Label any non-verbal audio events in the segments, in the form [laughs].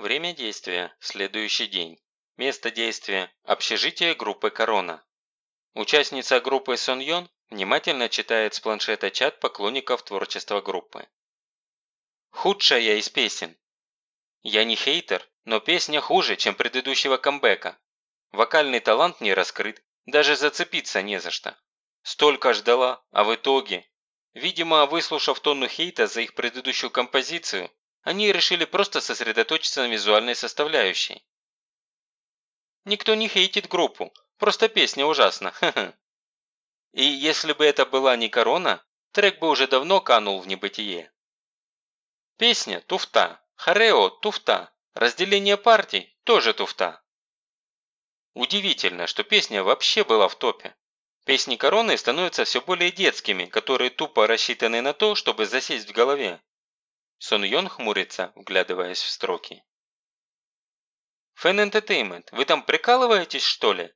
Время действия – следующий день. Место действия – общежитие группы «Корона». Участница группы Сон Йон внимательно читает с планшета чат поклонников творчества группы. Худшая из песен. Я не хейтер, но песня хуже, чем предыдущего камбэка. Вокальный талант не раскрыт, даже зацепиться не за что. Столько ждала, а в итоге... Видимо, выслушав тонну хейта за их предыдущую композицию, они решили просто сосредоточиться на визуальной составляющей. Никто не хейтит группу, просто песня ужасна, [laughs] И если бы это была не корона, трек бы уже давно канул в небытие. Песня – туфта, хорео – туфта, разделение партий – тоже туфта. Удивительно, что песня вообще была в топе. Песни короны становятся все более детскими, которые тупо рассчитаны на то, чтобы засесть в голове. Сон Йон хмурится, вглядываясь в строки. Фэн Entertainment, вы там прикалываетесь, что ли?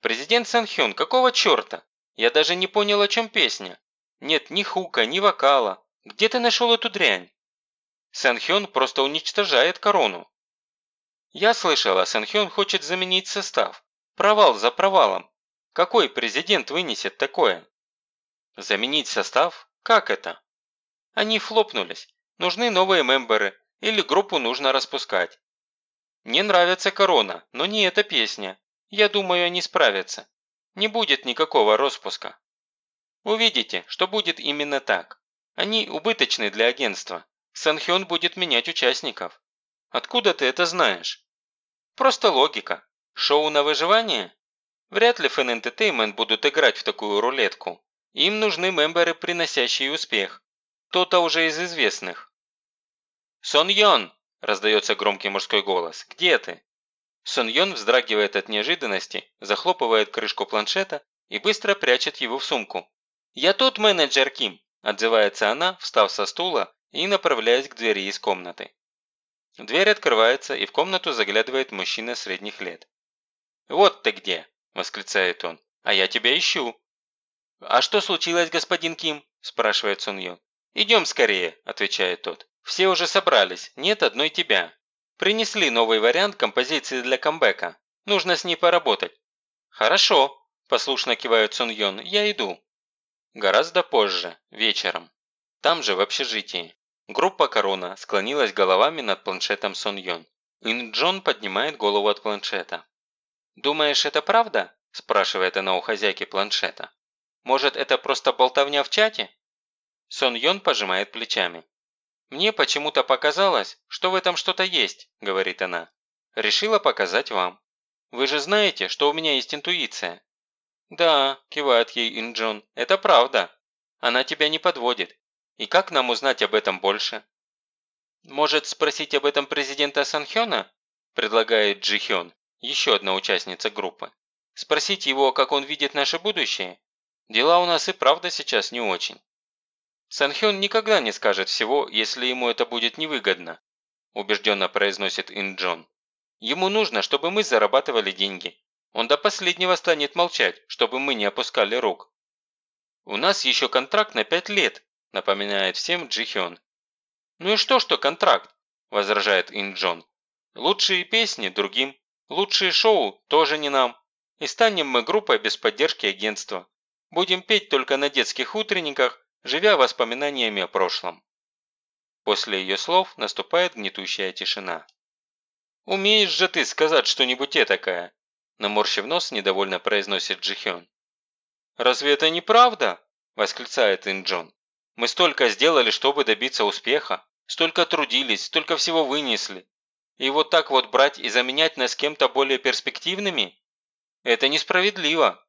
Президент Сан Хён, какого черта? Я даже не понял, о чем песня. Нет ни хука, ни вокала. Где ты нашел эту дрянь? Сан Хён просто уничтожает корону. Я слышала, Сан Хён хочет заменить состав. Провал за провалом. Какой президент вынесет такое? Заменить состав? Как это? Они флопнулись. Нужны новые мемберы. Или группу нужно распускать. Не нравится корона, но не эта песня. Я думаю, они справятся. Не будет никакого распуска. Увидите, что будет именно так. Они убыточны для агентства. Санхён будет менять участников. Откуда ты это знаешь? Просто логика. Шоу на выживание? Вряд ли Fan Entertainment будут играть в такую рулетку. Им нужны мемберы, приносящие успех. Кто-то уже из известных. «Сон Йон!» – раздается громкий мужской голос. «Где ты?» Сон Йон вздрагивает от неожиданности, захлопывает крышку планшета и быстро прячет его в сумку. «Я тут, менеджер Ким!» – отзывается она, встав со стула и направляясь к двери из комнаты. Дверь открывается, и в комнату заглядывает мужчина средних лет. «Вот ты где!» – восклицает он. «А я тебя ищу!» «А что случилось, господин Ким?» – спрашивает Сон Йон. «Идем скорее», – отвечает тот. «Все уже собрались, нет одной тебя. Принесли новый вариант композиции для камбэка. Нужно с ней поработать». «Хорошо», – послушно кивает Сон Йон. «Я иду». Гораздо позже, вечером. Там же, в общежитии. Группа «Корона» склонилась головами над планшетом Сон Йон. Ин Джон поднимает голову от планшета. «Думаешь, это правда?» – спрашивает она у хозяйки планшета. «Может, это просто болтовня в чате?» Сон Йон пожимает плечами. «Мне почему-то показалось, что в этом что-то есть», – говорит она. «Решила показать вам. Вы же знаете, что у меня есть интуиция». «Да», – кивает ей Ин Джон, – «это правда. Она тебя не подводит. И как нам узнать об этом больше?» «Может, спросить об этом президента Санхёна?» – предлагает Джи Хён еще одна участница группы. Спросить его, как он видит наше будущее? Дела у нас и правда сейчас не очень. Санхён никогда не скажет всего, если ему это будет невыгодно, убежденно произносит Ин Джон. Ему нужно, чтобы мы зарабатывали деньги. Он до последнего станет молчать, чтобы мы не опускали рук. У нас еще контракт на пять лет, напоминает всем Джи Хён. Ну и что, что контракт? возражает Ин Джон. Лучшие песни другим, Лучшие шоу тоже не нам. И станем мы группой без поддержки агентства. Будем петь только на детских утренниках, живя воспоминаниями о прошлом. После ее слов наступает гнетущая тишина. «Умеешь же ты сказать что-нибудь этакое?» Наморщив нос, недовольно произносит Джихён. «Разве это не правда?» – восклицает Инджон. «Мы столько сделали, чтобы добиться успеха, столько трудились, столько всего вынесли. И вот так вот брать и заменять нас кем-то более перспективными? Это несправедливо.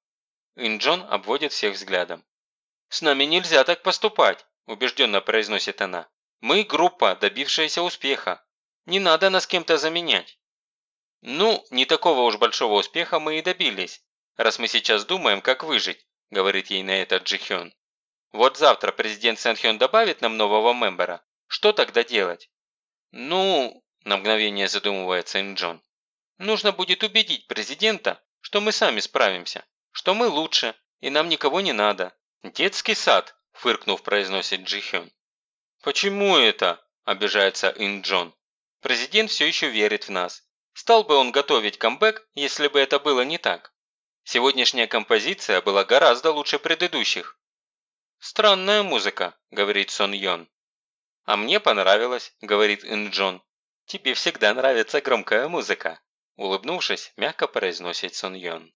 Инджон обводит всех взглядом. «С нами нельзя так поступать», – убежденно произносит она. «Мы группа, добившаяся успеха. Не надо нас кем-то заменять». «Ну, не такого уж большого успеха мы и добились, раз мы сейчас думаем, как выжить», – говорит ей на это Джихён. «Вот завтра президент Сэнхён добавит нам нового мембера. Что тогда делать?» «Ну, на мгновение задумывается Инджон. Нужно будет убедить президента, что мы сами справимся, что мы лучше, и нам никого не надо. Детский сад, фыркнув, произносит Джихён. Почему это? обижается Инджон. Президент все еще верит в нас. Стал бы он готовить камбэк, если бы это было не так. Сегодняшняя композиция была гораздо лучше предыдущих. «Странная музыка», – говорит Сон Йон. «А мне понравилось», – говорит Ин Джон. «Тебе всегда нравится громкая музыка», – улыбнувшись, мягко произносит Сон Йон.